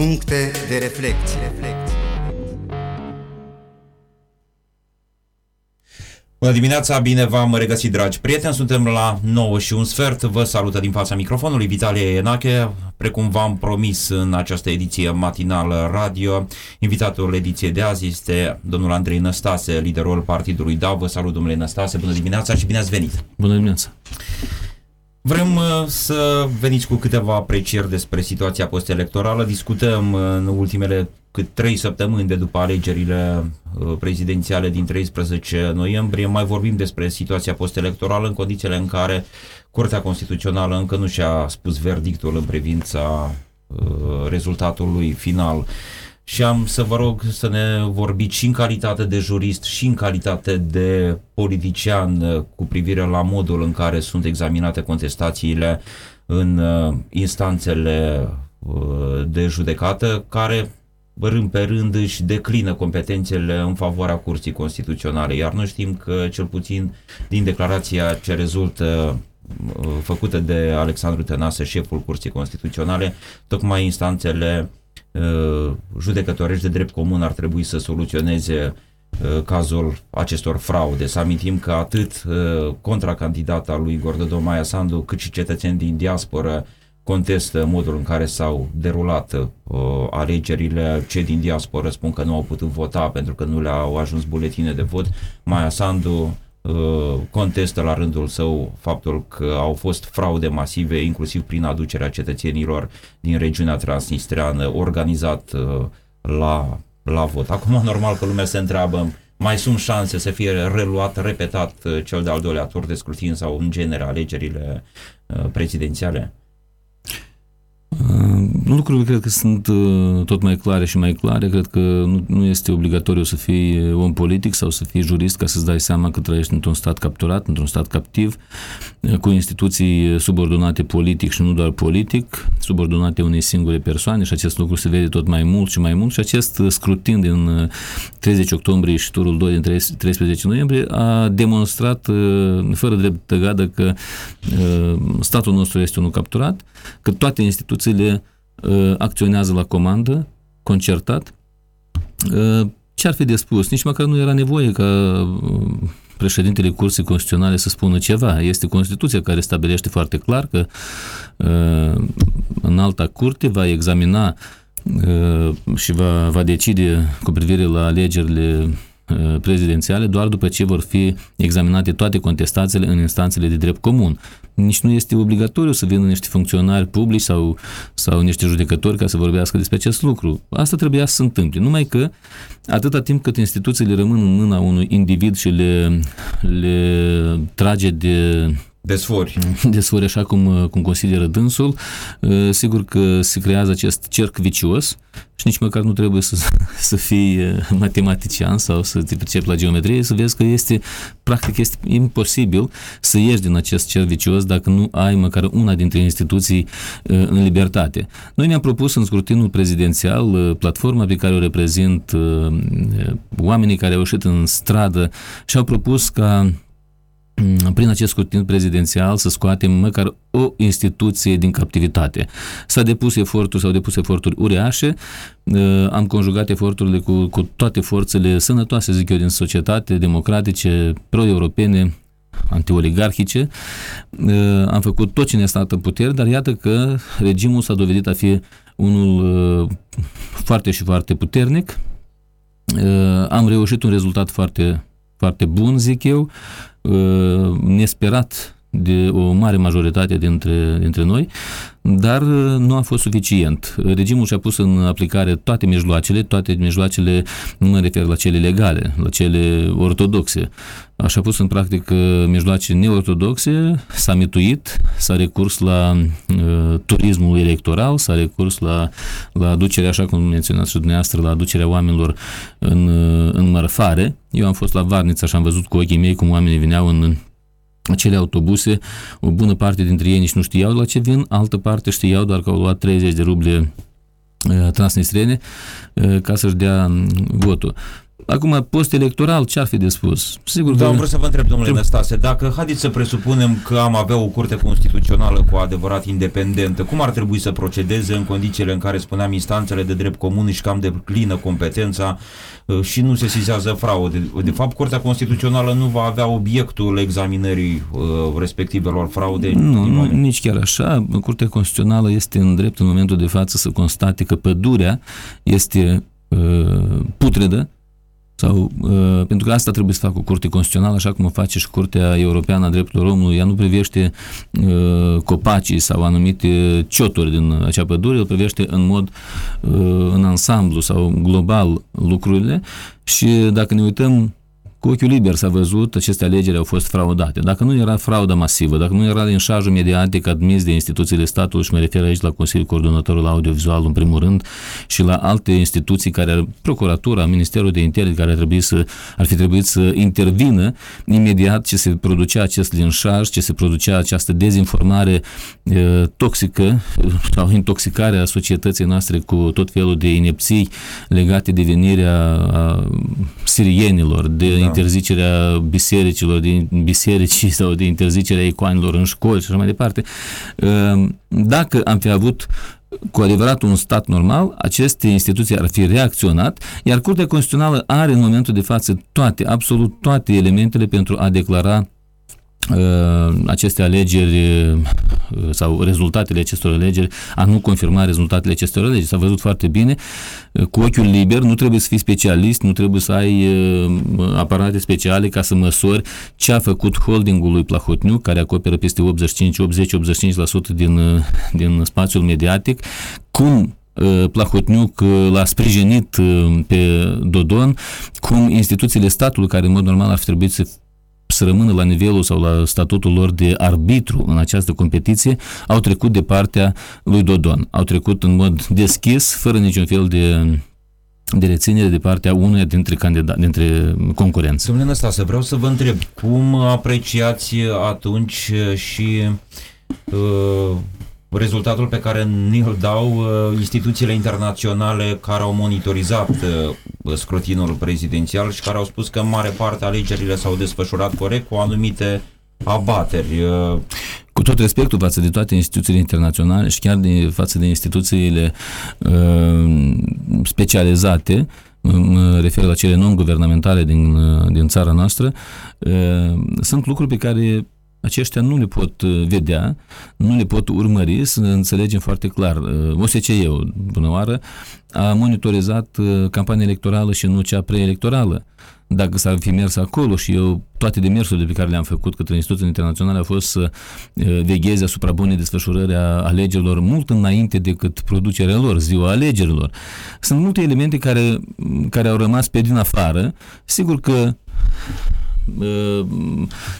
Puncte de reflecție. Bună dimineața, bine v-am regăsit, dragi prieteni. Suntem la 9 și un sfert. Vă salută din fața microfonului Vitalie Enache. Precum v-am promis în această ediție matinală radio, invitatul ediției de azi este domnul Andrei Năstase, liderul partidului DAV. Vă salut, domnule Năstase, bună dimineața și bine ați venit! Bună dimineața! Vrem uh, să veniți cu câteva aprecieri despre situația postelectorală. Discutăm uh, în ultimele cât trei săptămâni de după alegerile uh, prezidențiale din 13 noiembrie. Mai vorbim despre situația postelectorală în condițiile în care Curtea Constituțională încă nu și-a spus verdictul în privința rezultatului final și am să vă rog să ne vorbiți și în calitate de jurist și în calitate de politician uh, cu privire la modul în care sunt examinate contestațiile în uh, instanțele uh, de judecată care rând pe rând își declină competențele în favoarea Curții Constituționale, iar noi știm că cel puțin din declarația ce rezultă făcută de Alexandru Tănase, șeful Curții Constituționale, tocmai instanțele Uh, judecătorești de drept comun ar trebui să soluționeze uh, cazul acestor fraude. Să amintim că atât uh, contracandidata lui Gordodo Maia Sandu, cât și cetățeni din diasporă contestă modul în care s-au derulat uh, alegerile. Cei din diasporă spun că nu au putut vota pentru că nu le-au ajuns buletine de vot. Maia Sandu Uh, contestă la rândul său faptul că au fost fraude masive, inclusiv prin aducerea cetățenilor din regiunea transnistreană, organizat uh, la, la vot. Acum, normal că lumea se întreabă, mai sunt șanse să fie reluat, repetat uh, cel de-al doilea tur de scrutin sau în genere alegerile prezidențiale? Uh, lucrurile cred că sunt uh, tot mai clare și mai clare. Cred că nu, nu este obligatoriu să fii om politic sau să fii jurist ca să-ți dai seama că trăiești într-un stat capturat, într-un stat captiv, uh, cu instituții subordonate politic și nu doar politic, subordonate unei singure persoane și acest lucru se vede tot mai mult și mai mult și acest scrutin din 30 octombrie și turul 2 din 13 noiembrie a demonstrat fără drept tăgadă că statul nostru este unul capturat, că toate instituțiile uh, acționează la comandă, concertat. Uh, ce ar fi de spus? Nici măcar nu era nevoie ca uh, președintele Curții Constituționale să spună ceva. Este Constituția care stabilește foarte clar că uh, în alta curte va examina uh, și va, va decide cu privire la alegerile Uh, prezidențiale doar după ce vor fi examinate toate contestațiile în instanțele de drept comun. Nici nu este obligatoriu să vină niște funcționari publici sau, sau niște judecători ca să vorbească despre acest lucru. Asta trebuia să se întâmple. Numai că atâta timp cât instituțiile rămân în mâna unui individ și le, le trage de desfori. Desfori așa cum, cum consideră dânsul. Uh, sigur că se creează acest cerc vicios și nici măcar nu trebuie să, să fii uh, matematician sau să te pricepi la geometrie, să vezi că este, practic, este imposibil să ieși din acest cerc vicios dacă nu ai măcar una dintre instituții uh, în libertate. Noi ne-am propus în scrutinul prezidențial platforma pe care o reprezint oamenii care au ieșit în stradă și au propus ca Mm, prin acest scrutin prezidențial să scoatem măcar o instituție din captivitate. S-a depus eforturi, s-au depus eforturi uriașe, uh, am conjugat eforturile cu, cu toate forțele sănătoase, zic eu, din societate, democratice, pro-europene, antioligarhice. Uh, am făcut tot ce ne-a stat în putere, dar iată că regimul s-a dovedit a fi unul uh, foarte și foarte puternic. Am reușit un rezultat foarte, foarte bun, zic eu. Uh, nesperat de o mare majoritate dintre, dintre noi, dar uh, nu a fost suficient. Regimul și-a pus în aplicare toate mijloacele, toate mijloacele, nu mă refer la cele legale, la cele ortodoxe. Așa pus în practică mijloace neortodoxe, s-a mituit, s-a recurs la uh, turismul electoral, s-a recurs la, la aducerea, așa cum menționați și dumneavoastră, la aducerea oamenilor în, uh, în mărfare. Eu am fost la Varnița și am văzut cu ochii mei cum oamenii veneau în acele autobuse, o bună parte dintre ei nici nu știau la ce vin, altă parte știau doar că au luat 30 de ruble uh, transnistrene uh, ca să-și dea um, votul. Acum, post-electoral, ce ar fi de spus? Sigur da, că... vreau să vă întreb, domnule Năstase, dacă haideți să presupunem că am avea o curte constituțională cu adevărat independentă, cum ar trebui să procedeze în condițiile în care, spuneam, instanțele de drept comun își cam de plină competența uh, și nu se sizează fraude? De fapt, Curtea Constituțională nu va avea obiectul examinării uh, respectivelor fraude? Nu, nu, nici chiar așa. Curtea Constituțională este în drept în momentul de față să constate că pădurea este uh, putredă, sau, uh, pentru că asta trebuie să facă o curte constituțională, așa cum o face și Curtea Europeană a Drepturilor Omului. Ea nu privește uh, copacii sau anumite cioturi din acea pădure, el privește în mod, uh, în ansamblu sau global lucrurile și dacă ne uităm cu ochiul liber s-a văzut, aceste alegeri au fost fraudate. Dacă nu era fraudă masivă, dacă nu era linșajul mediatic admis de instituțiile statului, și mă refer aici la Consiliul Coordonatorul Audiovizual în primul rând, și la alte instituții care, Procuratura, Ministerul de Interne, care ar, trebui să, ar fi trebuit să intervină imediat ce se producea acest linșaj, ce se producea această dezinformare e, toxică sau intoxicare a societății noastre cu tot felul de inepții legate de venirea a sirienilor, de da interzicerea bisericilor, din biserici sau de interzicerea icoanelor în școli și așa mai departe. Ehm, dacă am fi avut cu adevărat un stat normal, aceste instituții ar fi reacționat, iar Curtea Constituțională are în momentul de față toate, absolut toate elementele pentru a declara Uh, aceste alegeri uh, sau rezultatele acestor alegeri, a nu confirma rezultatele acestor alegeri. S-a văzut foarte bine, uh, cu ochiul liber, nu trebuie să fii specialist, nu trebuie să ai aparate speciale ca să măsori ce a făcut holdingul lui Plahotniu, care acoperă peste 85, 80-85% din, din spațiul mediatic, cum Plahotniuc l-a sprijinit pe Dodon, cum instituțiile statului, care în mod normal ar fi trebuit să să rămână la nivelul sau la statutul lor de arbitru în această competiție, au trecut de partea lui Dodon. Au trecut în mod deschis, fără niciun fel de de reținere de partea unuia dintre candidați, dintre concurenți. Domnule Năstase, vreau să vă întreb, cum apreciați atunci și uh, rezultatul pe care ni-l dau uh, instituțiile internaționale care au monitorizat uh, scrutinul prezidențial și care au spus că în mare parte alegerile s-au desfășurat corect cu anumite abateri. Uh. Cu tot respectul față de toate instituțiile internaționale și chiar de, față de instituțiile uh, specializate, mă refer la cele non-guvernamentale din, din țara noastră, uh, sunt lucruri pe care aceștia nu le pot uh, vedea, nu le pot urmări, să înțelegem foarte clar. Uh, OSCE-ul, până oară, a monitorizat uh, campania electorală și nu cea preelectorală. Dacă s-ar fi mers acolo și eu, toate demersurile pe care le-am făcut către instituțiile internaționale au fost să vegheze asupra bunei desfășurări a alegerilor mult înainte decât producerea lor, ziua alegerilor. Sunt multe elemente care, care au rămas pe din afară. Sigur că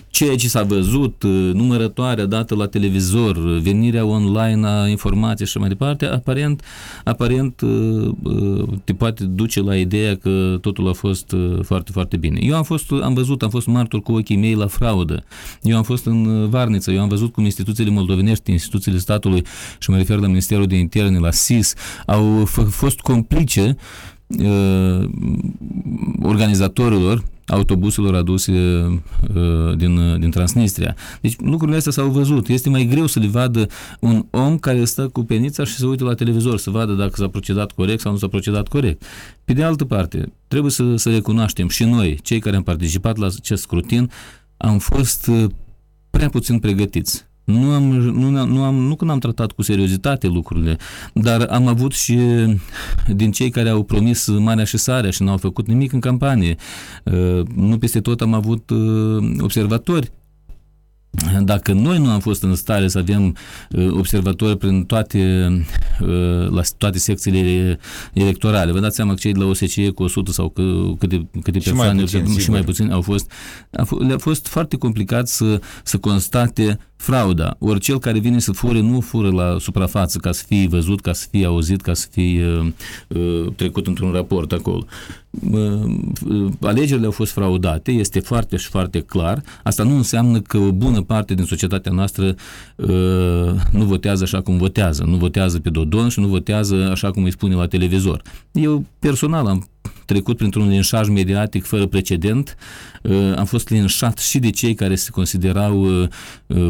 ceea ce s-a văzut, numărătoarea dată la televizor, venirea online a informației și mai departe, aparent, aparent te poate duce la ideea că totul a fost foarte, foarte bine. Eu am fost, am văzut, am fost martor cu ochii mei la fraudă. Eu am fost în Varniță, eu am văzut cum instituțiile moldovenești, instituțiile statului, și mă refer la Ministerul de Interne, la SIS, au fost complice organizatorilor autobuselor aduse uh, din, din Transnistria. Deci lucrurile astea s-au văzut. Este mai greu să le vadă un om care stă cu penița și se uită la televizor să vadă dacă s-a procedat corect sau nu s-a procedat corect. Pe de altă parte, trebuie să, să recunoaștem și noi, cei care am participat la acest scrutin, am fost uh, prea puțin pregătiți. Nu, am, nu, nu, am, nu când am tratat cu seriozitate lucrurile, dar am avut și din cei care au promis marea și sarea și n-au făcut nimic în campanie. Uh, nu peste tot am avut uh, observatori dacă noi nu am fost în stare să avem uh, observatori prin toate, uh, la toate secțiile electorale, vă dați seama că cei de la OSCE cu 100 sau câte, câte și persoane mai puțin, și mai puțin au fost, le-a fost foarte complicat să, să constate frauda. Ori cel care vine să fure, nu fură la suprafață ca să fie văzut, ca să fie auzit, ca să fie uh, uh trecut într-un raport acolo. Uh, alegerile au fost fraudate, este foarte și foarte clar. Asta nu înseamnă că o bună parte din societatea noastră uh, nu votează așa cum votează. Nu votează pe Dodon și nu votează așa cum îi spune la televizor. Eu personal am trecut printr-un linșaj mediatic fără precedent. Am fost linșat și de cei care se considerau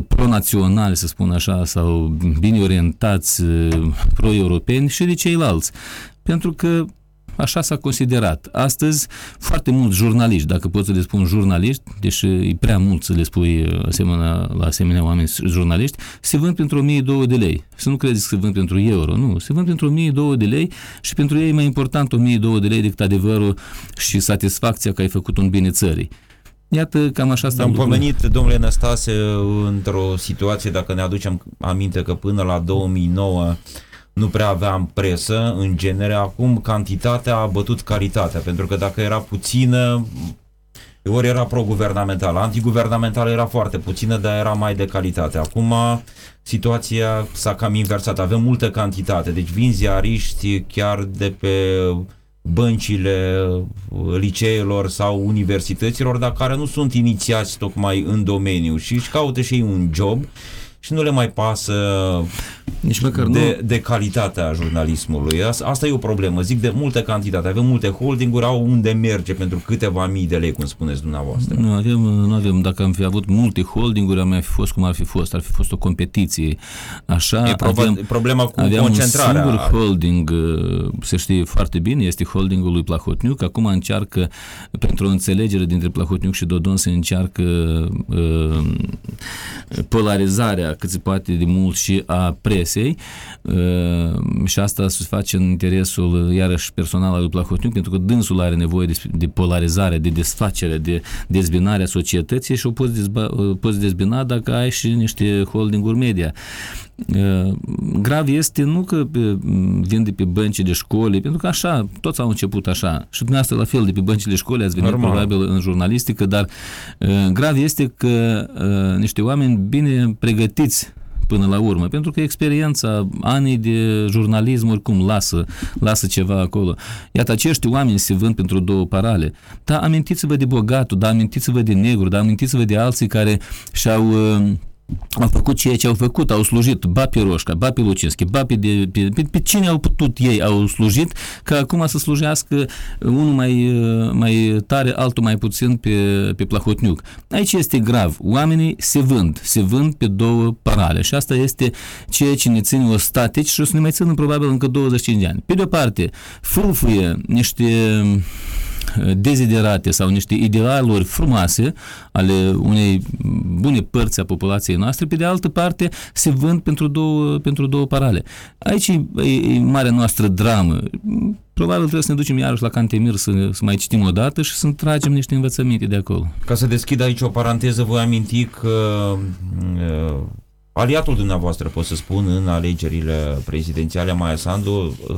pro-naționali, să spun așa, sau bine orientați, pro-europeni și de ceilalți. Pentru că Așa s-a considerat. Astăzi, foarte mulți jurnaliști, dacă poți să le spun jurnaliști, deși e prea mult să le spui uh, asemenea, la asemenea oameni jurnaliști, se vând pentru 1002 de lei. Să nu credeți că se vând pentru euro, nu. Se vând pentru 1002 de lei și pentru ei e mai important 1002 de lei decât adevărul și satisfacția că ai făcut un bine țării. Iată, cam așa stau Am pomenit, domnule Năstase, într-o situație, dacă ne aducem aminte că până la 2009 nu prea aveam presă, în genere, acum cantitatea a bătut calitatea, pentru că dacă era puțină, ori era pro-guvernamentală, antiguvernamentală era foarte puțină, dar era mai de calitate. Acum situația s-a cam inversat, avem multă cantitate, deci vin ziariști chiar de pe băncile liceelor sau universităților, dar care nu sunt inițiați tocmai în domeniu și își caută și ei un job și nu le mai pasă nici măcar de, nu... de calitatea jurnalismului. Asta e o problemă. Zic de multă cantitate. Avem multe holdinguri, au unde merge pentru câteva mii de lei, cum spuneți dumneavoastră. Nu avem, nu avem. Dacă am fi avut multe holdinguri, am mai fi fost cum ar fi fost. Ar fi fost o competiție. Așa, e proba- avem, problema cu aveam concentrarea. un singur holding, uh, se știe foarte bine, este holdingul lui Plahotniuc. Acum încearcă, pentru o înțelegere dintre Plahotniuc și Dodon, se încearcă uh, polarizarea cât se poate de mult și a presei uh, și asta se face în interesul iarăși personal al lui Plahotniuc pentru că dânsul are nevoie de, de polarizare, de desfacere, de dezbinare a societății și o poți, dezba, poți dezbina dacă ai și niște holdinguri media. Uh, grav este nu că vin de pe bănci de școli, pentru că așa, toți au început așa. Și dumneavoastră la fel de pe băncile școli ați venit Normal. probabil în jurnalistică, dar uh, grav este că niște oameni bine pregătiți până la urmă, pentru că experiența, anii de jurnalism oricum lasă, lasă ceva acolo. Iată, acești oameni se vând pentru două parale. Dar amintiți-vă de bogatul, dar amintiți-vă de negru, dar amintiți-vă de alții care și-au uh, au făcut ceea ce au făcut, au slujit ba pe Roșca, ba pe Lucinski, ba pe, de, pe, pe, pe cine au putut ei, au slujit, ca acum să slujească unul mai, mai tare, altul mai puțin pe, pe Plahotniuc. Aici este grav. Oamenii se vând, se vând pe două parale și asta este ceea ce ne ține o statici și o să ne mai țină probabil încă 25 de ani. Pe de o parte, fâlfâie niște deziderate sau niște idealuri frumoase ale unei bune părți a populației noastre, pe de altă parte se vând pentru două, pentru două parale. Aici e, e marea noastră dramă. Probabil trebuie să ne ducem iarăși la Cantemir să, să mai citim o dată și să tragem niște învățăminte de acolo. Ca să deschid aici o paranteză, voi aminti că uh, aliatul dumneavoastră, pot să spun, în alegerile prezidențiale, Maia Sandu, uh,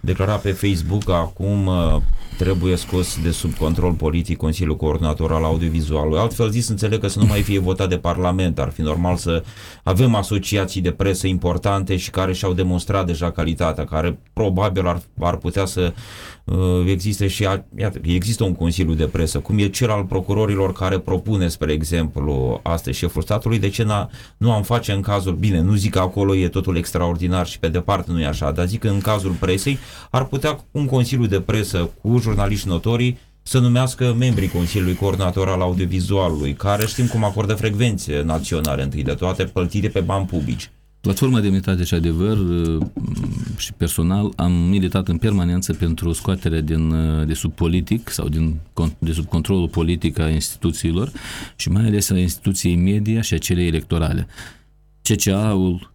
declara pe Facebook că acum uh, trebuie scos de sub control politic Consiliul Coordonator al Audiovizualului. Altfel zis, înțeleg că să nu mai fie votat de Parlament. Ar fi normal să avem asociații de presă importante și care și-au demonstrat deja calitatea, care probabil ar, ar putea să uh, existe și, iată, există un Consiliu de presă, cum e cel al procurorilor care propune, spre exemplu, astăzi șeful statului, de ce nu am face în cazul, bine, nu zic că acolo e totul extraordinar și pe departe nu e așa, dar zic că în cazul presei ar putea un Consiliu de presă cu jurnaliști notorii să numească membrii Consiliului Coordonator al Audiovizualului, care știm cum acordă frecvențe naționale întâi de toate, plătite pe bani publici. Platforma Demnitate și Adevăr uh, și personal am militat în permanență pentru scoaterea din, uh, de sub politic sau din, de sub controlul politic a instituțiilor și mai ales a instituției media și a celei electorale. CCA-ul, uh,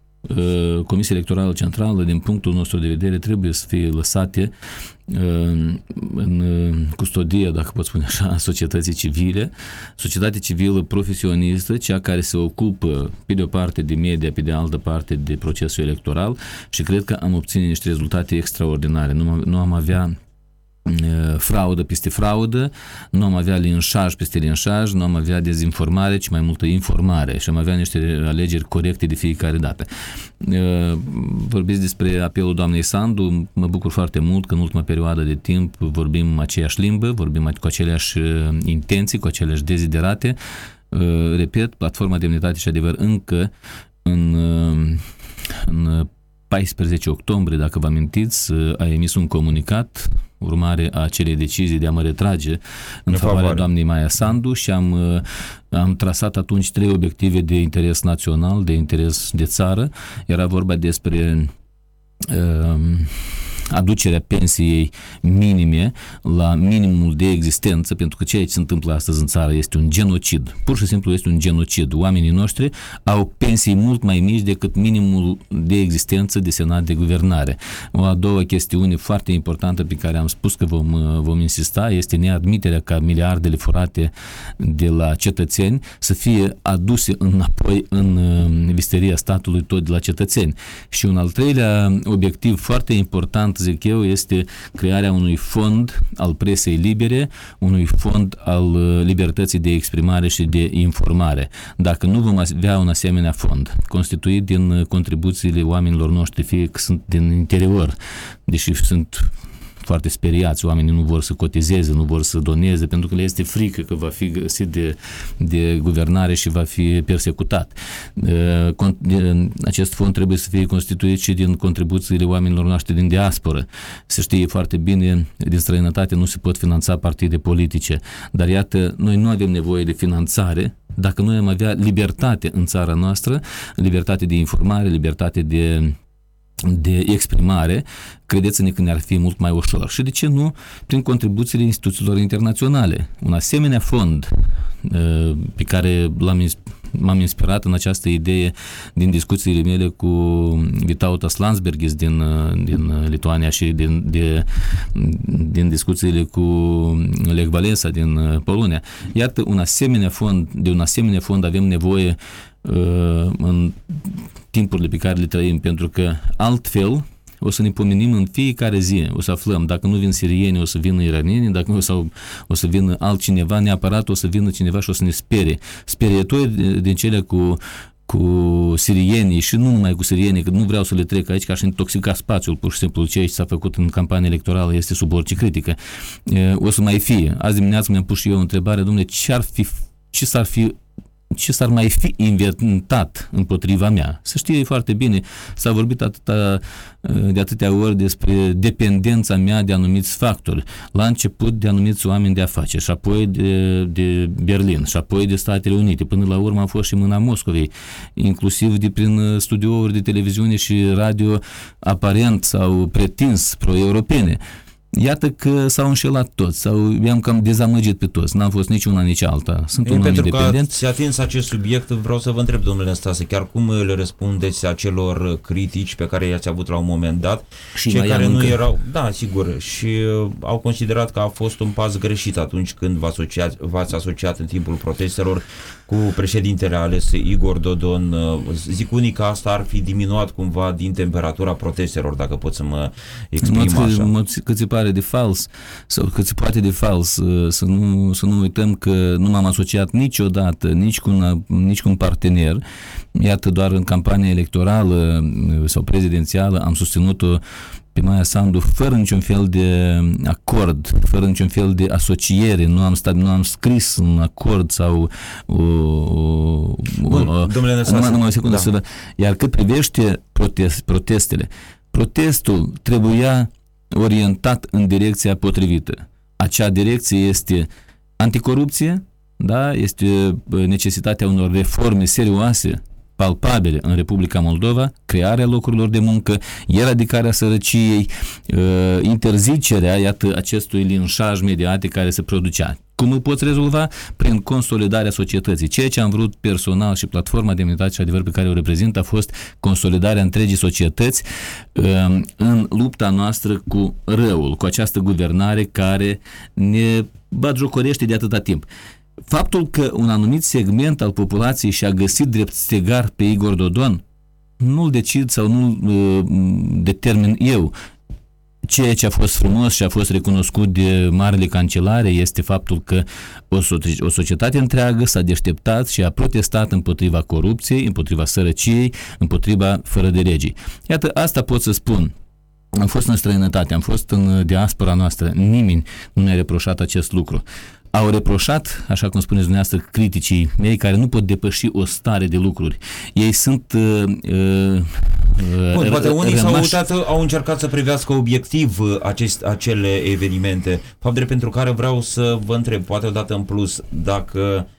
Comisia Electorală Centrală, din punctul nostru de vedere, trebuie să fie lăsate în custodie, dacă pot spune așa, a societății civile, societate civilă profesionistă, cea care se ocupă pe de o parte de media, pe de altă parte de procesul electoral și cred că am obține niște rezultate extraordinare. Nu, nu am avea fraudă peste fraudă, nu am avea linșaj peste linșaj, nu am avea dezinformare, ci mai multă informare și am avea niște alegeri corecte de fiecare dată. Vorbiți despre apelul doamnei Sandu, mă bucur foarte mult că în ultima perioadă de timp vorbim aceeași limbă, vorbim cu aceleași intenții, cu aceleași deziderate. Repet, platforma Demnitate și Adevăr încă în, în 14 octombrie, dacă vă amintiți, a emis un comunicat urmare a acelei decizii de a mă retrage în, favoarea favoare. doamnei Maia Sandu și am, am trasat atunci trei obiective de interes național, de interes de țară. Era vorba despre uh, aducerea pensiei minime la minimul de existență, pentru că ceea ce se întâmplă astăzi în țară este un genocid. Pur și simplu este un genocid. Oamenii noștri au pensii mult mai mici decât minimul de existență desenat de guvernare. O a doua chestiune foarte importantă pe care am spus că vom, vom insista este neadmiterea ca miliardele furate de la cetățeni să fie aduse înapoi în visteria statului tot de la cetățeni. Și un al treilea obiectiv foarte important zic eu, este crearea unui fond al presei libere, unui fond al uh, libertății de exprimare și de informare. Dacă nu vom avea un asemenea fond, constituit din uh, contribuțiile oamenilor noștri, fie că sunt din interior, deși sunt foarte speriați, oamenii nu vor să cotizeze, nu vor să doneze, pentru că le este frică că va fi găsit de, de guvernare și va fi persecutat. Acest fond trebuie să fie constituit și din contribuțiile oamenilor noștri din diasporă. Se știe foarte bine, din străinătate nu se pot finanța partide politice, dar iată, noi nu avem nevoie de finanțare, dacă noi am avea libertate în țara noastră, libertate de informare, libertate de de exprimare, credeți-ne că ne-ar fi mult mai ușor. Și de ce nu prin contribuțiile instituțiilor internaționale? Un asemenea fond uh, pe care l-am m-am inspirat în această idee din discuțiile mele cu Vitautas Landsbergis din, uh, din Lituania și din, de, din discuțiile cu Lech Valensa din uh, Polonia. Iată, un asemenea fond, de un asemenea fond avem nevoie în timpurile pe care le trăim, pentru că altfel o să ne pomenim în fiecare zi, o să aflăm, dacă nu vin sirieni, o să vină iranieni, dacă nu, sau o să vină altcineva, neapărat o să vină cineva și o să ne sperie. Sperietori din cele cu cu sirienii și nu numai cu sirienii, că nu vreau să le trec aici ca și intoxica spațiul, pur și simplu ceea ce s-a făcut în campania electorală este sub orice critică. O să mai fie. Azi dimineață mi-am pus și eu o întrebare, domnule, ce ar fi ce s-ar fi ce s-ar mai fi inventat împotriva mea. Să știe foarte bine, s-a vorbit atâta, de atâtea ori despre dependența mea de anumiți factori. La început de anumiți oameni de afaceri și apoi de, de Berlin și apoi de Statele Unite. Până la urmă a fost și mâna Moscovei, inclusiv de prin studiouri de televiziune și radio aparent sau pretins pro-europene. Iată că s-au înșelat toți sau i-am cam dezamăgit pe toți. N-am fost nici una, nici alta. Sunt un om independent. Pentru că atins acest subiect, vreau să vă întreb, domnule Năstase, chiar cum le răspundeți acelor critici pe care i-ați avut la un moment dat, și cei care nu încă. erau, da, sigur, și uh, au considerat că a fost un pas greșit atunci când v-ați asociat, v-ați asociat în timpul protestelor cu președintele ales Igor Dodon. Uh, zic unii că asta ar fi diminuat cumva din temperatura protestelor, dacă pot să mă exprim așa. Mă, cât se pare de fals, sau cât se poate de fals, uh, să nu, să nu uităm că nu m-am asociat niciodată, nici cu, un, nici cu un partener. Iată, doar în campania electorală uh, sau prezidențială am susținut-o pe Maia Sandu fără niciun fel de acord, fără niciun fel de asociere, nu am, stat, nu am scris un acord sau o, o, Bun, o, domnule numai, numai o secundă da. să Iar cât privește protest, protestele, protestul trebuia orientat în direcția potrivită. Acea direcție este anticorupție, da? este necesitatea unor reforme serioase palpabile în Republica Moldova, crearea locurilor de muncă, eradicarea sărăciei, uh, interzicerea, iată, acestui linșaj mediatic care se producea. Cum îl poți rezolva? Prin consolidarea societății. Ceea ce am vrut personal și platforma Demnitate și Adevăr pe care o reprezint a fost consolidarea întregii societăți uh, în lupta noastră cu răul, cu această guvernare care ne batjocorește de atâta timp faptul că un anumit segment al populației și-a găsit drept stegar pe Igor Dodon, nu-l decid sau nu-l uh, determin eu. Ceea ce a fost frumos și a fost recunoscut de marele cancelare este faptul că o, o societate întreagă s-a deșteptat și a protestat împotriva corupției, împotriva sărăciei, împotriva fără de legii. Iată, asta pot să spun am fost în străinătate, am fost în diaspora noastră, nimeni nu ne-a reproșat acest lucru. Au reproșat, așa cum spuneți dumneavoastră, criticii mei care nu pot depăși o stare de lucruri. Ei sunt uh, uh, Bun, poate unii s-au uitat, au încercat să privească obiectiv uh, acest, acele evenimente, fapt de pentru care vreau să vă întreb, poate o dată în plus, dacă uh,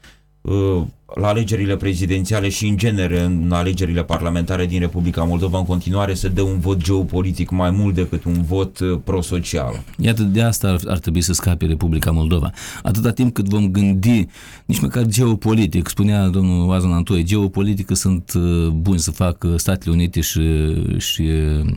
la alegerile prezidențiale și în genere în alegerile parlamentare din Republica Moldova în continuare se dă un vot geopolitic mai mult decât un vot uh, prosocial. Iată, de asta ar, ar trebui să scape Republica Moldova. Atâta timp cât vom gândi nici măcar geopolitic, spunea domnul Oazan Antoi, geopolitică sunt uh, buni să facă Statele Unite și, și uh,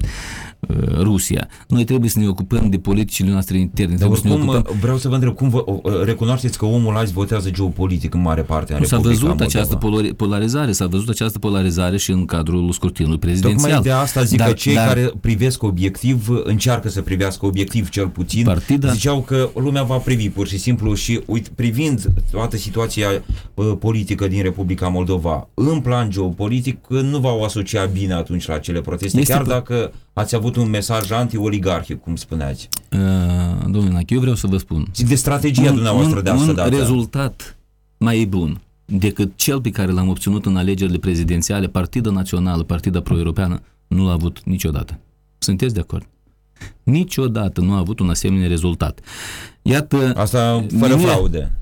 Rusia. Noi trebuie să ne ocupăm de politicile noastre interne. Dar oricum, să ne ocupăm... vreau să vă întreb, cum vă, recunoașteți că omul azi votează geopolitic în mare parte în Republica văzut această polarizare, s-a văzut această polarizare și în cadrul scrutinului prezidențial. Tocmai de asta zic dar, că cei dar, care privesc obiectiv, încearcă să privească obiectiv cel puțin, partida, ziceau că lumea va privi pur și simplu și uite, privind toată situația uh, politică din Republica Moldova în plan geopolitic, nu v-au asociat bine atunci la cele proteste, chiar p- dacă ați avut un mesaj anti-oligarhic, cum spuneați. Uh, domnule Nachi, eu vreau să vă spun. De strategia un, dumneavoastră un, de asta un dată. rezultat mai bun decât cel pe care l-am obținut în alegerile prezidențiale, Partida Națională, Partida Pro-Europeană, nu l-a avut niciodată. Sunteți de acord? Niciodată nu a avut un asemenea rezultat. Iată... Asta fără mine, fraude.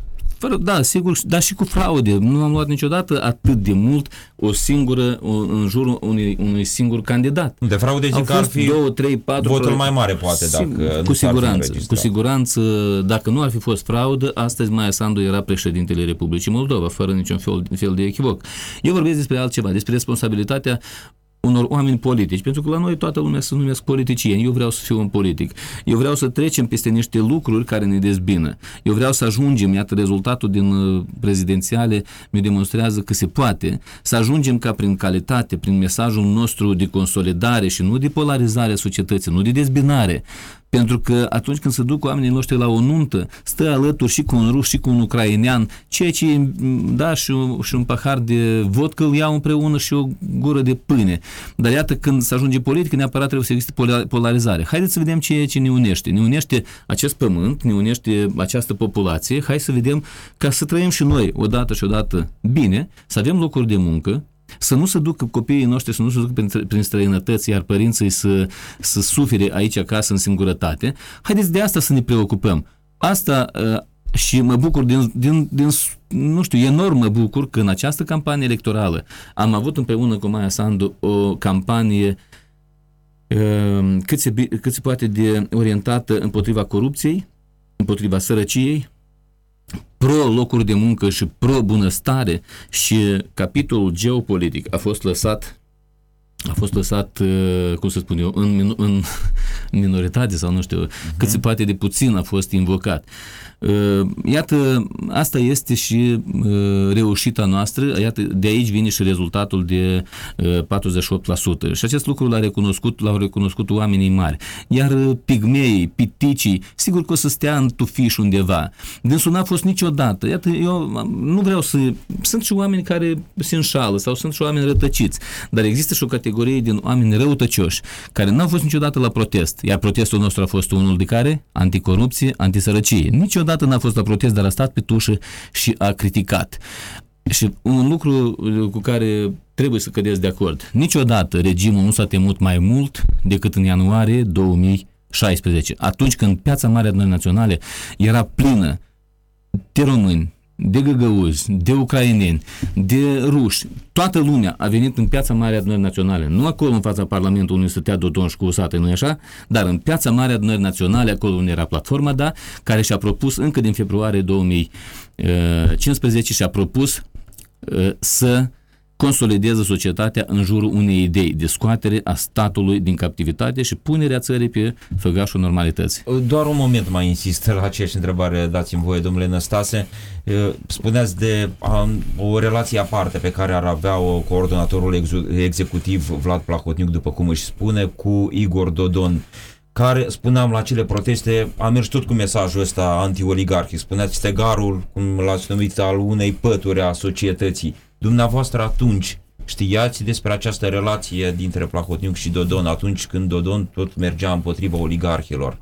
Fără, da, sigur, dar și cu fraude. Nu am luat niciodată atât de mult o singură, o, în jurul unui, unui singur candidat. De fraude zic că ar fi două, trei, patru votul mai mare, poate, dacă cu nu siguranță, cu siguranță, dacă nu ar fi fost fraudă, astăzi Maia Sandu era președintele Republicii Moldova, fără niciun fel, fel de echivoc. Eu vorbesc despre altceva, despre responsabilitatea unor oameni politici, pentru că la noi toată lumea se numesc politicieni, eu vreau să fiu un politic. Eu vreau să trecem peste niște lucruri care ne dezbină. Eu vreau să ajungem, iată rezultatul din uh, prezidențiale mi demonstrează că se poate, să ajungem ca prin calitate, prin mesajul nostru de consolidare și nu de polarizare a societății, nu de dezbinare, pentru că atunci când se duc oamenii noștri la o nuntă, stă alături și cu un rus și cu un ucrainean, ceea ce da, și un, și un pahar de vodcă îl iau împreună și o gură de pâine. Dar iată, când se ajunge politică, neapărat trebuie să existe polarizare. Haideți să vedem ceea ce ne unește. Ne unește acest pământ, ne unește această populație. Hai să vedem ca să trăim și noi odată și odată bine, să avem locuri de muncă, să nu se ducă copiii noștri, să nu se ducă prin, prin străinătăți, iar părinții să, să sufere aici acasă în singurătate. Haideți de asta să ne preocupăm. Asta uh, și mă bucur din, din, din, nu știu, enorm mă bucur că în această campanie electorală am avut împreună cu Maia Sandu o campanie uh, cât se, cât se poate de orientată împotriva corupției, împotriva sărăciei, pro-locuri de muncă și pro-bunăstare și capitolul geopolitic a fost lăsat a fost lăsat, uh, cum să spun eu, în, în minoritate sau nu știu, uh-huh. cât se poate de puțin a fost invocat. Uh, iată, asta este și uh, reușita noastră, iată, de aici vine și rezultatul de 48%. Și acest lucru l-a recunoscut, l-au recunoscut oamenii mari. Iar pigmeii, piticii, sigur că o să stea în tufiș undeva. Dânsul n-a fost niciodată. Iată, eu nu vreau să... Sunt și oameni care se înșală sau sunt și oameni rătăciți, dar există și o categorie din oameni răutăcioși care n-au fost niciodată la protest, iar protestul nostru a fost unul de care? Anticorupție, antisărăcie. Niciodată niciodată n-a fost la protest, dar a stat pe tușă și a criticat. Și un lucru uh, cu care trebuie să cădeți de acord. Niciodată regimul nu s-a temut mai mult decât în ianuarie 2016, atunci când piața Mare Adunării Naționale era plină de români, de găgăuzi, de ucraineni, de ruși. Toată lumea a venit în piața Mare Adunării Naționale. Nu acolo în fața Parlamentului unde stătea Dodonș și cu usate, nu așa? Dar în piața Mare Adunării Naționale, acolo unde era platforma, da, care și-a propus încă din februarie 2015 și-a propus uh, să consolideze societatea în jurul unei idei de scoatere a statului din captivitate și punerea țării pe făgașul normalității. Doar un moment mai insist la aceeași întrebare, dați-mi voie, domnule Năstase. Spuneați de o relație aparte pe care ar avea-o coordonatorul executiv Vlad Plahotniuc, după cum își spune, cu Igor Dodon care, spuneam la acele proteste, a mers tot cu mesajul ăsta anti-oligarhic. Spuneați stegarul, cum l-ați numit, al unei pături a societății. Dumneavoastră atunci Știați despre această relație dintre Plahotniuc și Dodon atunci când Dodon tot mergea împotriva oligarhilor?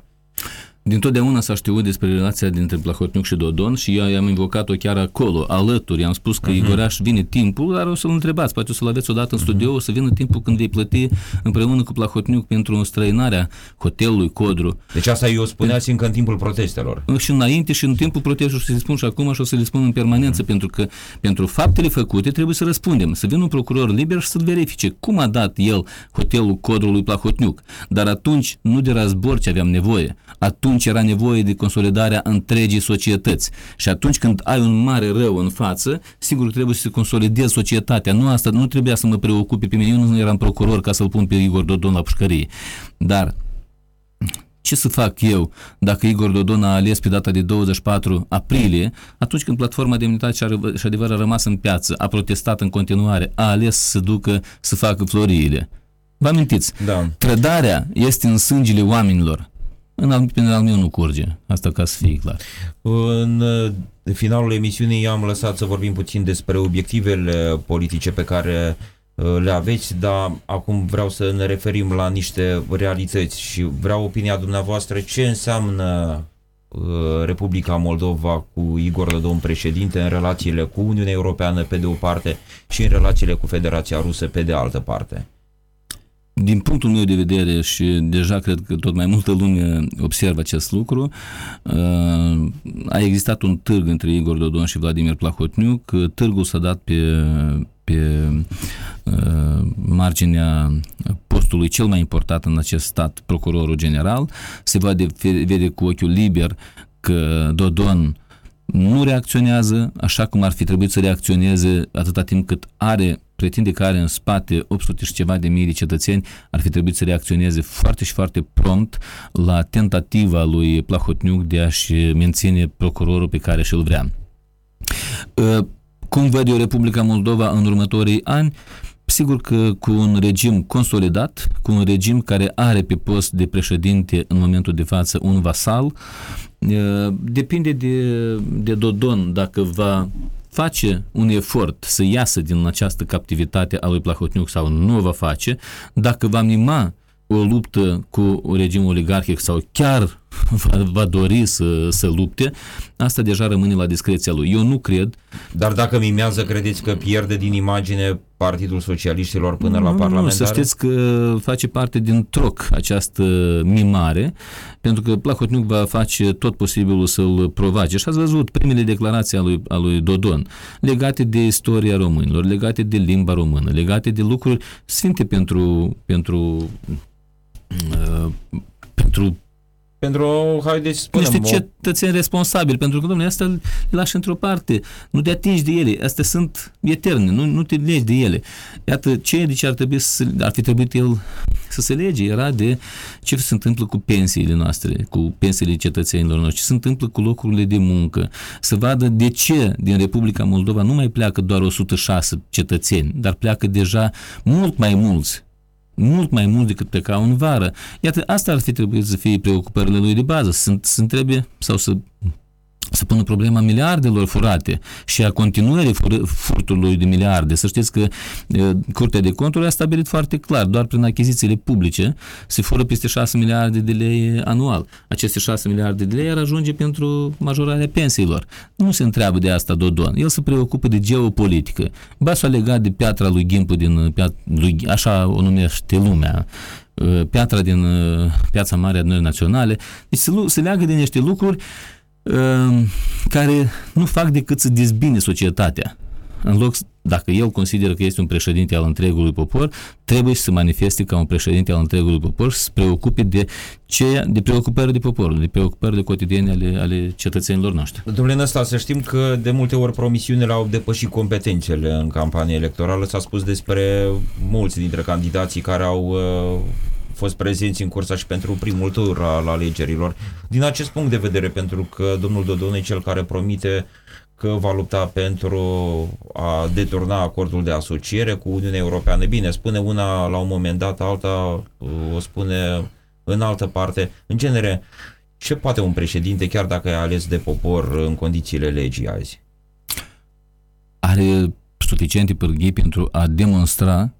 Din totdeauna s-a știut despre relația dintre Plahotniuc și Dodon și eu i-am invocat-o chiar acolo, alături. I-am spus că uh-huh. Igoraș vine timpul, dar o să-l întrebați, poate o să-l aveți odată în studio, uh-huh. o să vină timpul când vei plăti împreună cu Plahotniuc pentru înstrăinarea hotelului Codru. Deci asta eu spuneați încă în timpul protestelor. Și înainte și în timpul protestelor, să le spun și acum și o să le spun în permanență, uh-huh. pentru că pentru faptele făcute trebuie să răspundem, să vină un procuror liber și să-l verifice cum a dat el hotelul Codrului Plahotniuc. Dar atunci nu de razbor ce aveam nevoie, atunci era nevoie de consolidarea întregii societăți. Și atunci când ai un mare rău în față, sigur trebuie să se consolidezi societatea. Nu asta, nu trebuia să mă preocupe pe mine. Eu nu eram procuror ca să-l pun pe Igor Dodon la pușcărie. Dar ce să fac eu dacă Igor Dodon a ales pe data de 24 aprilie, atunci când platforma Demnitate și Adevăr a rămas în piață, a protestat în continuare, a ales să ducă să facă floriile. Vă amintiți? Da. Trădarea este în sângele oamenilor. În al, în al meu nu curge. Asta ca să fie clar. În finalul emisiunii am lăsat să vorbim puțin despre obiectivele politice pe care uh, le aveți, dar acum vreau să ne referim la niște realități și vreau opinia dumneavoastră ce înseamnă uh, Republica Moldova cu Igor Dodon președinte în relațiile cu Uniunea Europeană pe de o parte și în relațiile cu Federația Rusă pe de altă parte. Din punctul meu de vedere și deja cred că tot mai multă lume observă acest lucru, uh, a existat un târg între Igor Dodon și Vladimir Plahotniuc. Târgul s-a dat pe, pe uh, marginea postului cel mai important în acest stat, procurorul general. Se vede, vede cu ochiul liber că Dodon nu reacționează așa cum ar fi trebuit să reacționeze atâta timp cât are pretinde că are în spate 800 și ceva de mii de cetățeni, ar fi trebuit să reacționeze foarte și foarte prompt la tentativa lui Plahotniuc de a-și menține procurorul pe care și-l vrea. Ă, cum văd eu Republica Moldova în următorii ani? Sigur că cu un regim consolidat, cu un regim care are pe post de președinte în momentul de față un vasal, ă, depinde de, de Dodon dacă va face un efort să iasă din această captivitate a lui Plahotniuc sau nu o va face, dacă va mima o luptă cu regimul oligarhic sau chiar va, va dori să, să lupte, asta deja rămâne la discreția lui. Eu nu cred. Dar dacă mimează, credeți că pierde din imagine Partidul Socialiștilor până nu, la Parlament? Nu, să știți că face parte din troc această mimare, pentru că Plahotniuc va face tot posibilul să-l provoace. Și ați văzut primele declarații a lui, a lui Dodon, legate de istoria românilor, legate de limba română, legate de lucruri sfinte pentru, pentru uh, pentru pentru, haideți să spunem... Niște cetățeni responsabili, pentru că, domnule, asta le lași într-o parte, nu te atingi de ele, astea sunt eterne, nu, nu te legi de ele. Iată, ce de ce ar trebui să, ar fi trebuit el să se lege, era de ce se întâmplă cu pensiile noastre, cu pensiile cetățenilor noștri, ce se întâmplă cu locurile de muncă, să vadă de ce din Republica Moldova nu mai pleacă doar 106 cetățeni, dar pleacă deja mult mai mulți mult mai mult decât pleca în vară. Iată, asta ar fi trebuit să fie preocupările lui de bază, să, să întrebe sau să să pună problema miliardelor furate și a continuării fur- furtului de miliarde. Să știți că e, Curtea de Conturi a stabilit foarte clar, doar prin achizițiile publice se fură peste 6 miliarde de lei anual. Aceste 6 miliarde de lei ar ajunge pentru majorarea pensiilor. Nu se întreabă de asta Dodon. El se preocupă de geopolitică. Ba s-a legat de piatra lui Gimpu din, lui, așa o numește lumea, piatra din Piața Mare a Naționale. Deci se, se leagă de niște lucruri Ehm, care nu fac decât să dezbine societatea. În loc, dacă el consideră că este un președinte al întregului popor, trebuie să se manifeste ca un președinte al întregului popor și să se preocupe de, ce, de preocupări de popor, de preocupări de cotidiene ale, ale cetățenilor noștri. Domnule Năsta, să știm că de multe ori promisiunile au depășit competențele în campanie electorală. S-a spus despre mulți dintre candidații care au uh, fost prezenți în cursa și pentru primul tur al alegerilor. Din acest punct de vedere, pentru că domnul Dodon e cel care promite că va lupta pentru a deturna acordul de asociere cu Uniunea Europeană. Bine, spune una la un moment dat, alta o spune în altă parte. În genere, ce poate un președinte, chiar dacă e ales de popor în condițiile legii azi? Are suficiente pârghii pentru a demonstra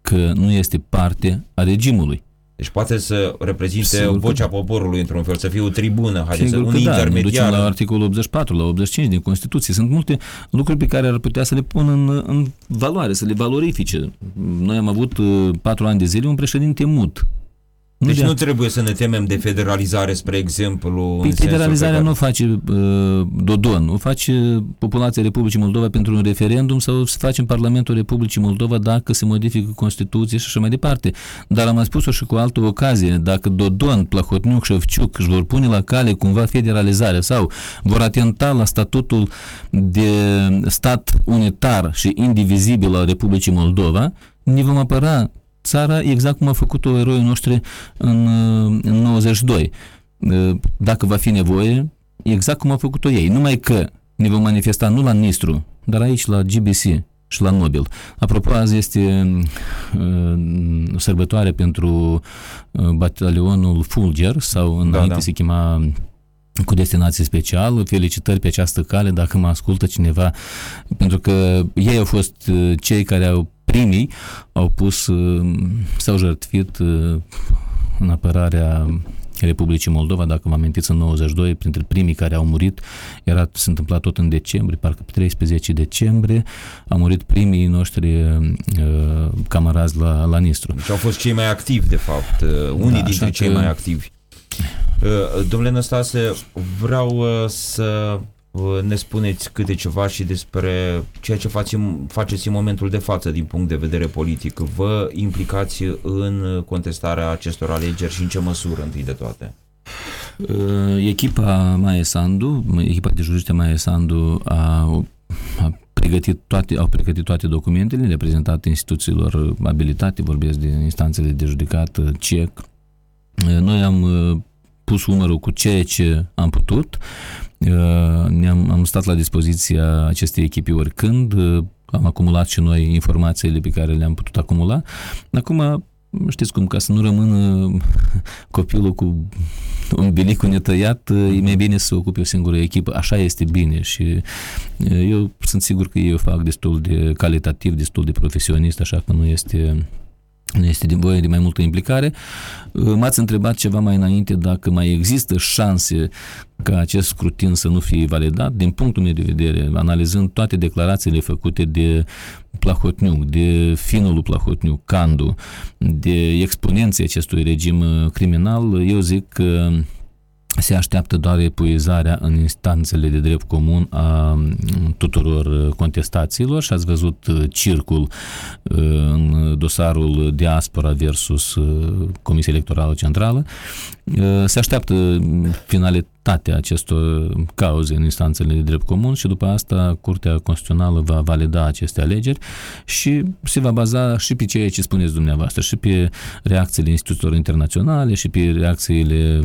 că nu este parte a regimului. Deci poate să reprezinte Sigur vocea că... poporului într-un fel, să fie o tribună, haideți să, un că intermediar. Da, la articolul 84, la 85 din Constituție. Sunt multe lucruri pe care ar putea să le pună în, în valoare, să le valorifice. Noi am avut uh, patru ani de zile un președinte mut deci nu trebuie să ne temem de federalizare, spre exemplu. Păi federalizarea care... nu face uh, Dodon, o face populația Republicii Moldova pentru un referendum sau se face în Parlamentul Republicii Moldova dacă se modifică Constituția și așa mai departe. Dar am mai spus-o și cu altă ocazie, dacă Dodon, Plahotniuc și Ovciuc își vor pune la cale cumva federalizarea sau vor atenta la statutul de stat unitar și indivizibil al Republicii Moldova, ne vom apăra țara exact cum a făcut-o eroii noștri în, în 92. Dacă va fi nevoie, exact cum a făcut-o ei. Numai că ne vom manifesta nu la Nistru, dar aici la GBC și la Nobel. Apropo, azi este uh, sărbătoare pentru uh, batalionul Fulger sau înainte da, da. se chema cu destinație specială. Felicitări pe această cale dacă mă ascultă cineva, pentru că ei au fost cei care au primii au pus, uh, s-au jertfit uh, în apărarea Republicii Moldova, dacă vă amintiți, în 92, printre primii care au murit, era, se întâmpla tot în decembrie, parcă pe 13 decembrie, au murit primii noștri uh, camarazi la, la Nistru. Deci au fost cei mai activi, de fapt, uh, unii da, dintre cei că... mai activi. Uh, domnule Năstase, vreau uh, să ne spuneți câte ceva și despre ceea ce facem, faceți în momentul de față din punct de vedere politic. Vă implicați în contestarea acestor alegeri și în ce măsură, întâi de toate? Uh, echipa Maie Sandu, echipa de juriște Maie Sandu a, a pregătit toate, au pregătit toate documentele, le-a prezentat instituțiilor abilitate, vorbesc de instanțele de judecat, CEC. Uh, noi am uh, pus umărul cu ceea ce am putut. Uh, ne-am am stat la dispoziția acestei echipe oricând, uh, am acumulat și noi informațiile pe care le-am putut acumula. Acum, știți cum, ca să nu rămână copilul cu un bilicul netăiat, e mai bine să ocupe o singură echipă. Așa este bine și uh, eu sunt sigur că ei o fac destul de calitativ, destul de profesionist, așa că nu este nu este din voie de mai multă implicare. M-ați întrebat ceva mai înainte dacă mai există șanse ca acest scrutin să nu fie validat. Din punctul meu de vedere, analizând toate declarațiile făcute de Plahotniuc, de finul Plahotniuc, Candu, de exponenții acestui regim criminal, eu zic că se așteaptă doar epuizarea în instanțele de drept comun a tuturor contestațiilor și ați văzut uh, circul uh, în dosarul Diaspora versus uh, Comisia Electorală Centrală. Se așteaptă finalitatea acestor cauze în instanțele de drept comun și după asta Curtea Constituțională va valida aceste alegeri și se va baza și pe ceea ce spuneți dumneavoastră, și pe reacțiile instituțiilor internaționale, și pe reacțiile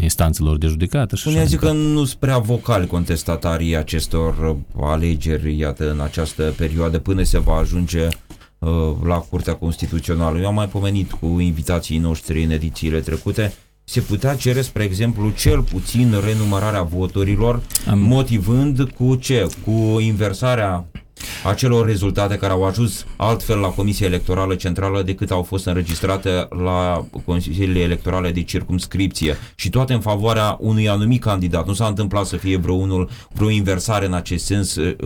instanțelor de judecată. Spunea zic că nu sunt prea vocali contestatarii acestor alegeri, iată, în această perioadă, până se va ajunge uh, la Curtea Constituțională. Eu am mai pomenit cu invitații noștri în edițiile trecute, se putea cere, spre exemplu, cel puțin renumărarea voturilor, am... motivând cu ce? Cu inversarea acelor rezultate care au ajuns altfel la Comisia Electorală Centrală decât au fost înregistrate la Consiliile Electorale de Circumscripție și toate în favoarea unui anumit candidat. Nu s-a întâmplat să fie vreo unul, vreo inversare în acest sens uh,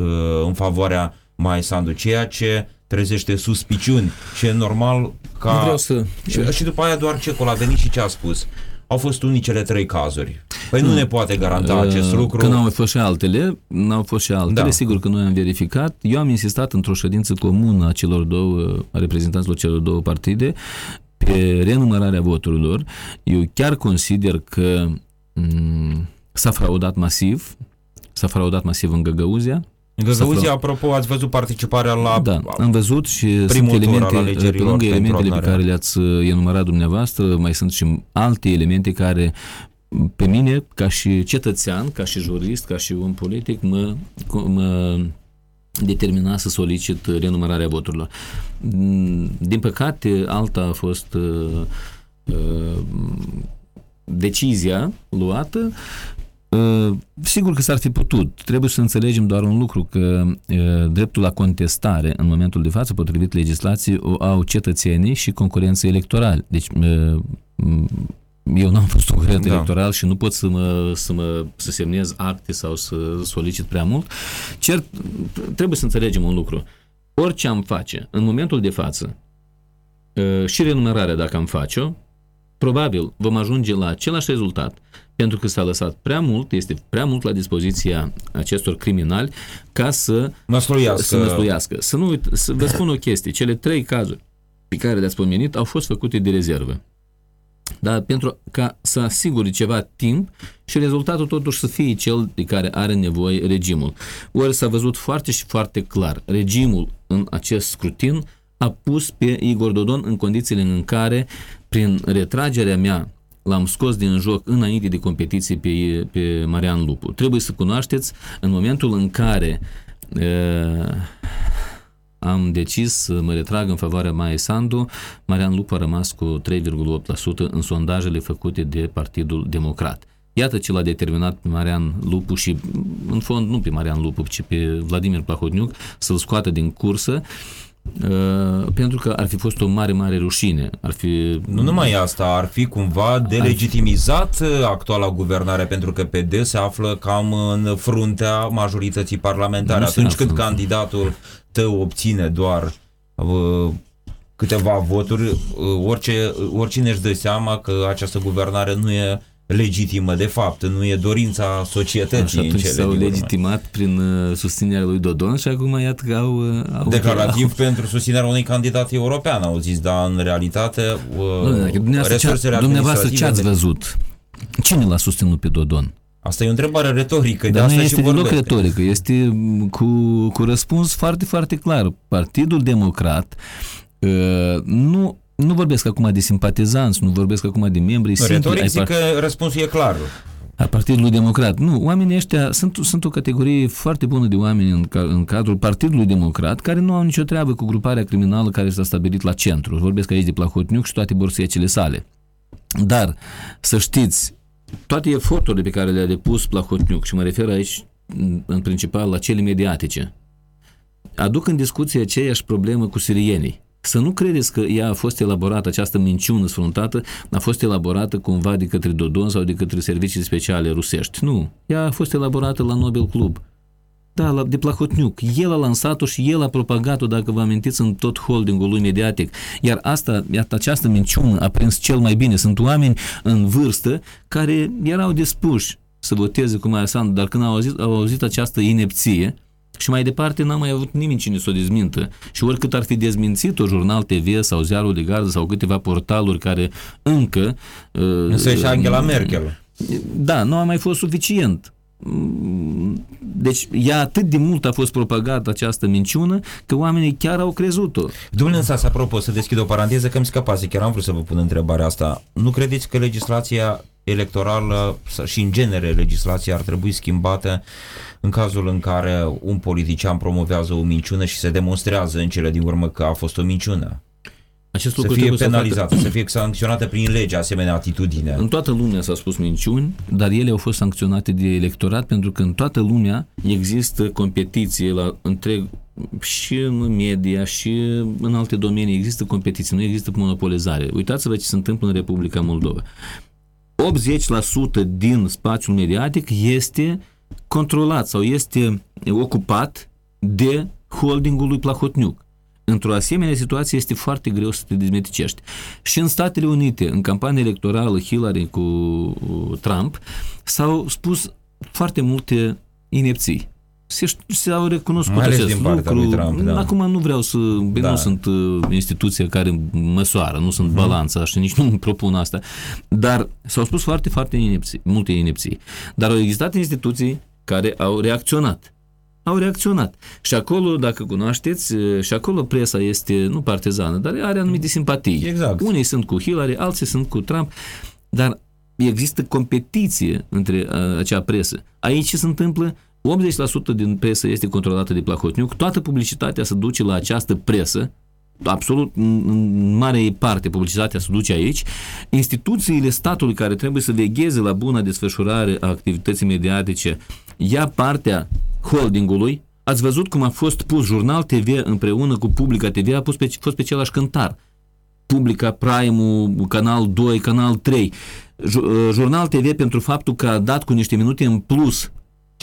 în favoarea mai Sandu, ceea ce trezește suspiciuni și e normal ca... vreau să... Și, și după aia doar Cecul a venit și ce a spus? Au fost unicele trei cazuri. Păi nu, nu ne poate garanta uh, acest lucru. Când au fost și altele, n-au fost și altele, da. sigur că noi am verificat. Eu am insistat într-o ședință comună a celor două, a reprezentanților celor două partide, pe renumărarea voturilor. Eu chiar consider că m- s-a fraudat masiv, s-a fraudat masiv în Găgăuzia, Găgăuzia, apropo, ați văzut participarea la Da, am văzut și sunt elemente, pe lângă elementele pe care le-ați uh, enumerat dumneavoastră, mai sunt și alte elemente care pe mine, ca și cetățean, ca și jurist, ca și un politic, mă, mă determina să solicit renumărarea voturilor. Mm, din păcate, alta a fost uh, uh, decizia luată Uh, sigur că s-ar fi putut. Trebuie să înțelegem doar un lucru, că uh, dreptul la contestare în momentul de față, potrivit legislației, o au cetățenii și concurență electorali. Deci uh, eu n-am fost concurent da. electoral și nu pot să mă, să mă să semnez acte sau să solicit prea mult. Cert, trebuie să înțelegem un lucru. Orice am face, în momentul de față, și renumerarea dacă am face-o, probabil vom ajunge la același rezultat pentru că s-a lăsat prea mult, este prea mult la dispoziția acestor criminali ca să năsluiască. Să, năsluiască. să nu uit, să vă spun o chestie, cele trei cazuri pe care le-ați pomenit au fost făcute de rezervă. Dar pentru ca să asigure ceva timp și rezultatul totuși să fie cel de care are nevoie regimul. Ori s-a văzut foarte și foarte clar, regimul în acest scrutin a pus pe Igor Dodon în condițiile în care, prin retragerea mea l-am scos din joc înainte de competiție pe, pe Marian Lupu. Trebuie să cunoașteți, în momentul în care e, am decis să mă retrag în favoarea Mai Sandu, Marian Lupu a rămas cu 3,8% în sondajele făcute de Partidul Democrat. Iată ce l-a determinat pe Marian Lupu și, în fond, nu pe Marian Lupu, ci pe Vladimir Plahotniuc să-l scoată din cursă Uh, pentru că ar fi fost o mare, mare rușine. Ar fi... Nu numai asta, ar fi cumva delegitimizat fi... actuala guvernare, pentru că PD se află cam în fruntea majorității parlamentare. Nu Atunci când candidatul tău obține doar uh, câteva voturi, uh, orice, oricine își dă seama că această guvernare nu e legitimă, de fapt, nu e dorința societății Așa, în cele s-au legitimat prin uh, susținerea lui Dodon și acum iată că au... Uh, au Declarativ au... pentru susținerea unui candidat european, au zis, dar în realitate uh, dumneavoastră, dumneavoastră ce ați văzut? Cine l-a susținut pe Dodon? Asta e o întrebare retorică. Dar de asta nu este deloc retorică, este cu, cu răspuns foarte, foarte clar. Partidul Democrat uh, nu nu vorbesc acum de simpatizanți, nu vorbesc acum de membri simpli. Retoric zic că răspunsul e clar. A Partidului Democrat. Nu, oamenii ăștia sunt, sunt o categorie foarte bună de oameni în, în cadrul Partidului Democrat care nu au nicio treabă cu gruparea criminală care s-a stabilit la centru. Vorbesc aici de Plahotniuc și toate borsiecele sale. Dar, să știți, toate eforturile pe care le-a depus Plahotniuc, și mă refer aici în principal la cele mediatice, aduc în discuție aceeași problemă cu sirienii. Să nu credeți că ea a fost elaborată, această minciună sfruntată, a fost elaborată cumva de către Dodon sau de către servicii speciale rusești. Nu. Ea a fost elaborată la Nobel Club. Da, la, de Plahotniuc. El a lansat-o și el a propagat-o, dacă vă amintiți, în tot holdingul lui mediatic. Iar asta, iată, această minciună a prins cel mai bine. Sunt oameni în vârstă care erau dispuși să voteze cu Maia Sandu, dar când au auzit, au auzit această inepție, și mai departe n-am mai avut nimeni cine să o dezmintă. Și oricât ar fi dezmințit-o jurnal TV sau ziarul de gardă sau câteva portaluri care încă... Uh, Însă și Angela Merkel. Da, nu a mai fost suficient. Deci ea atât de mult a fost propagată această minciună că oamenii chiar au crezut-o. Dumnezeu, să apropo, să deschid o paranteză că îmi scăpase, chiar am vrut să vă pun întrebarea asta. Nu credeți că legislația electorală și în genere legislația ar trebui schimbată în cazul în care un politician promovează o minciună și se demonstrează în cele din urmă că a fost o minciună. Acest lucru să fie penalizată, să, să fie sancționată prin lege asemenea atitudine. În toată lumea s-a spus minciuni, dar ele au fost sancționate de electorat pentru că în toată lumea există competiție la întreg și în media și în alte domenii există competiție, nu există monopolizare. Uitați-vă ce se întâmplă în Republica Moldova. 80% din spațiul mediatic este controlat sau este ocupat de holdingul lui Plahotniuc. Într-o asemenea situație este foarte greu să te dezmeticești. Și în Statele Unite, în campania electorală Hillary cu Trump, s-au spus foarte multe inepții se, se au recunoscut Mai acest din lucru. Lui Trump, da. Acum nu vreau să... Da. Nu sunt uh, instituția care măsoară, nu sunt uh-huh. balanța și nici nu propun asta. Dar s-au spus foarte, foarte inepții, multe inepții. Dar au existat instituții care au reacționat. Au reacționat. Și acolo, dacă cunoașteți, uh, și acolo presa este, nu partizană, dar are anumite simpatii. Exact. Unii sunt cu Hillary, alții sunt cu Trump, dar există competiție între uh, acea presă. Aici ce se întâmplă? 80% din presă este controlată de Plahotniuc, toată publicitatea se duce la această presă. Absolut în mare parte publicitatea se duce aici, instituțiile statului care trebuie să vegheze la buna desfășurare a activității mediatice ia partea holdingului, ați văzut cum a fost pus Jurnal TV împreună cu Publica TV, a pus pe, fost pe același cântar. Publica, Prime, Canal 2, Canal 3. Jurnal TV pentru faptul că a dat cu niște minute în plus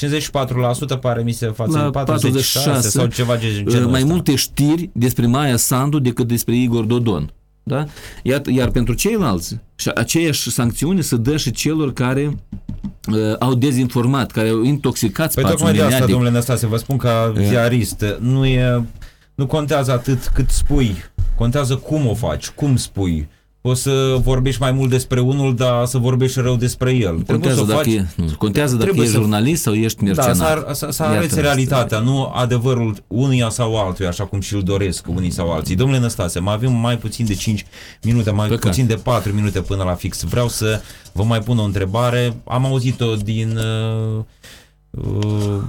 54% pare mi se față la 46, 46 sau ceva de genul Mai ăsta. multe știri despre Maia Sandu decât despre Igor Dodon. Da? Iar, iar pentru ceilalți, și aceeași sancțiune se dă și celor care uh, au dezinformat, care au intoxicat păi spațiul tocmai de asta, mediatic. domnule Năstase, vă spun ca ziarist, nu e nu contează atât cât spui, contează cum o faci, cum spui. Poți să vorbești mai mult despre unul, dar să vorbești rău despre el. Contează să dacă, faci, e, nu, contează dacă trebuie ești să- jurnalist sau ești da, mercenar. să, ar, să, să Iată arăți asta. realitatea, nu adevărul unuia sau altuia, așa cum și-l doresc unii sau alții. Domnule Năstase, mai avem mai puțin de 5 minute, mai Păcat. puțin de 4 minute până la fix. Vreau să vă mai pun o întrebare. Am auzit-o din uh, uh,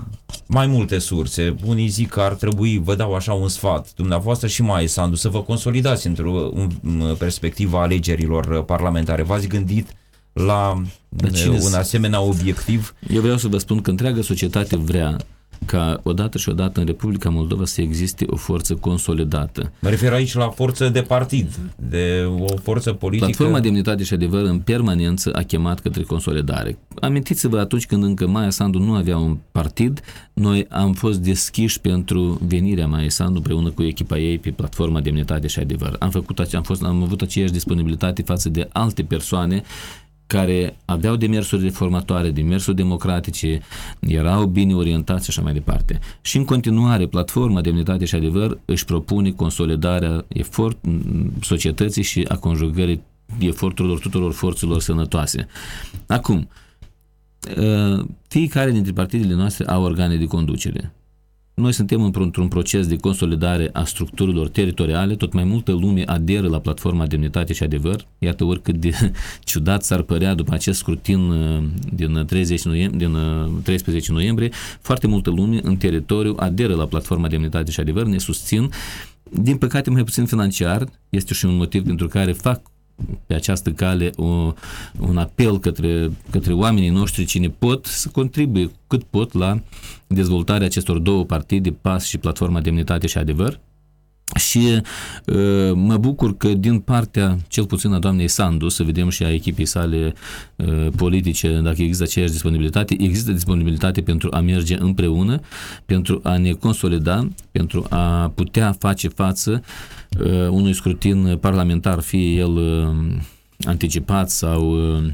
mai multe surse. Unii zic că ar trebui, vă dau așa un sfat, dumneavoastră și mai Sandu, să vă consolidați într-o în, în perspectiva alegerilor parlamentare. V-ați gândit la Dar uh, cine un s- asemenea obiectiv? Eu vreau să vă spun că întreaga societate vrea ca odată și odată în Republica Moldova să existe o forță consolidată. Mă refer aici la forță de partid, de o forță politică. Platforma Demnitate și Adevăr în permanență a chemat către consolidare. Amintiți-vă atunci când încă Maia Sandu nu avea un partid, noi am fost deschiși pentru venirea Maia Sandu împreună cu echipa ei pe Platforma Demnitate și Adevăr. Am, făcut, ace- am, fost, am avut aceeași disponibilitate față de alte persoane care aveau demersuri reformatoare, demersuri democratice, erau bine orientați și așa mai departe. Și în continuare, platforma Demnitate și Adevăr își propune consolidarea efort societății și a conjugării eforturilor tuturor forțelor sănătoase. Acum, uh, fiecare dintre partidele noastre au organe de conducere. Noi suntem într-un într-un proces de consolidare a structurilor teritoriale, tot mai multă lume aderă la platforma Demnitate și Adevăr. Iată oricât de ciudat s-ar părea după acest scrutin uh, din, 30 noiembrie, din uh, 13 noiembrie, foarte multă lume în teritoriu aderă la platforma Demnitate și Adevăr, ne susțin. Din păcate mai puțin financiar, este și un motiv pentru care fac pe această cale o, un apel către, către oamenii noștri cine pot să contribuie cât pot la dezvoltarea acestor două partide, PAS și Platforma Demnitate și Adevăr. Și uh, mă bucur că din partea, cel puțin a doamnei Sandu, să vedem și a echipei sale uh, politice, dacă există aceeași disponibilitate, există disponibilitate pentru a merge împreună, pentru a ne consolida, pentru a putea face față uh, unui scrutin parlamentar, fie el uh, anticipat sau uh,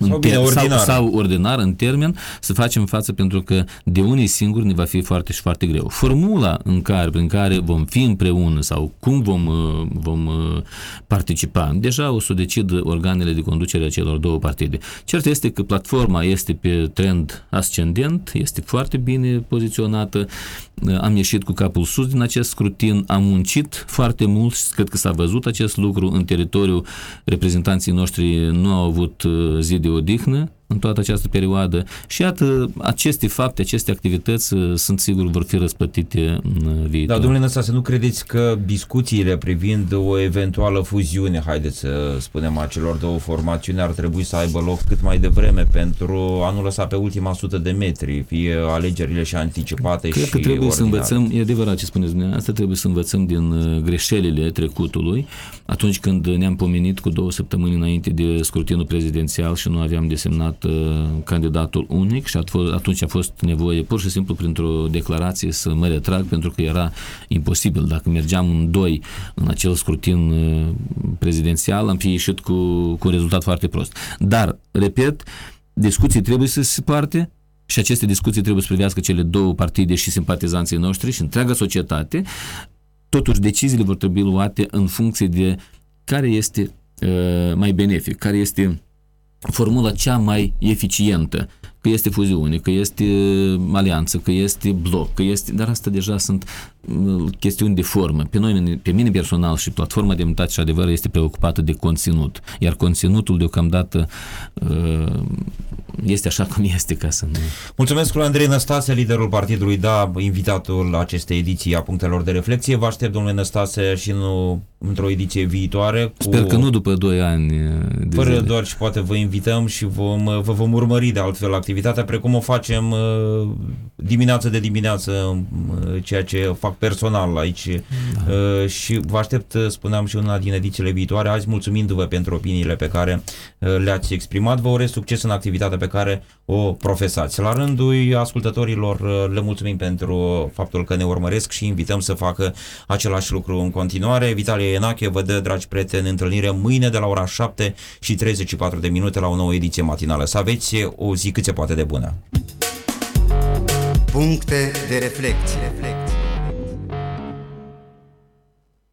Sau în bine, ter- ordinar. Sau, sau ordinar în termen să facem față pentru că de unii singuri ne va fi foarte și foarte greu. Formula în care, prin care vom fi împreună sau cum vom, uh, vom uh, participa, deja o să decid organele de conducere a celor două partide. Cert este că platforma este pe trend ascendent, este foarte bine poziționată, Uh, am ieșit cu capul sus din acest scrutin, am muncit foarte mult și cred că s-a văzut acest lucru în teritoriu. Reprezentanții noștri nu au avut uh, zi de odihnă în toată această perioadă și iată, aceste fapte, aceste activități uh, sunt sigur vor fi răsplătite în uh, viitor. Da, domnule Năstase, nu credeți că discuțiile privind o eventuală fuziune, haideți să spunem, a celor două formațiuni ar trebui să aibă loc cât mai devreme pentru a nu lăsa pe ultima sută de metri, fie alegerile și anticipate Cred și că trebuie să ordinare. învățăm, e adevărat ce spuneți dumneavoastră, trebuie să învățăm din uh, greșelile trecutului, atunci când ne-am pomenit cu două săptămâni înainte de scrutinul prezidențial și nu aveam desemnat uh, candidatul unic și at- atunci a fost nevoie pur și simplu printr-o declarație să mă retrag pentru că era imposibil. Dacă mergeam în doi în acel scrutin uh, prezidențial, am fi ieșit cu, cu un rezultat foarte prost. Dar, repet, discuții trebuie să se parte, și aceste discuții trebuie să privească cele două partide și simpatizanții noștri și întreaga societate. Totuși, deciziile vor trebui luate în funcție de care este uh, mai benefic, care este formula cea mai eficientă, că este fuziune, că este alianță, că este bloc, că este, dar asta deja sunt uh, chestiuni de formă. Pe noi, pe mine personal și platforma Demnitate și Adevăr este preocupată de conținut, iar conținutul deocamdată uh, este așa cum este ca să nu... Mulțumesc lui Andrei Năstase, liderul partidului Da, invitatul acestei ediții a punctelor de reflexie. Vă aștept, domnule Năstase, și nu într-o ediție viitoare. Cu... Sper că nu după 2 ani de Fără zile. doar și poate vă invităm și vom, vă vom urmări de altfel activitatea, precum o facem uh, dimineață de dimineață, uh, ceea ce fac personal aici. Da. Uh, Și vă aștept, uh, spuneam și una din edițiile viitoare, azi mulțumindu-vă pentru opiniile pe care uh, le-ați exprimat. Vă urez succes în activitatea pe care o profesați. La rândul ascultătorilor uh, le mulțumim pentru faptul că ne urmăresc și invităm să facă același lucru în continuare. Vitalie Enache vă dă, dragi prieteni, întâlnire mâine de la ora 7 și 34 de minute la o nouă ediție matinală. Să aveți o zi cât se poate de bună. Puncte de reflecție.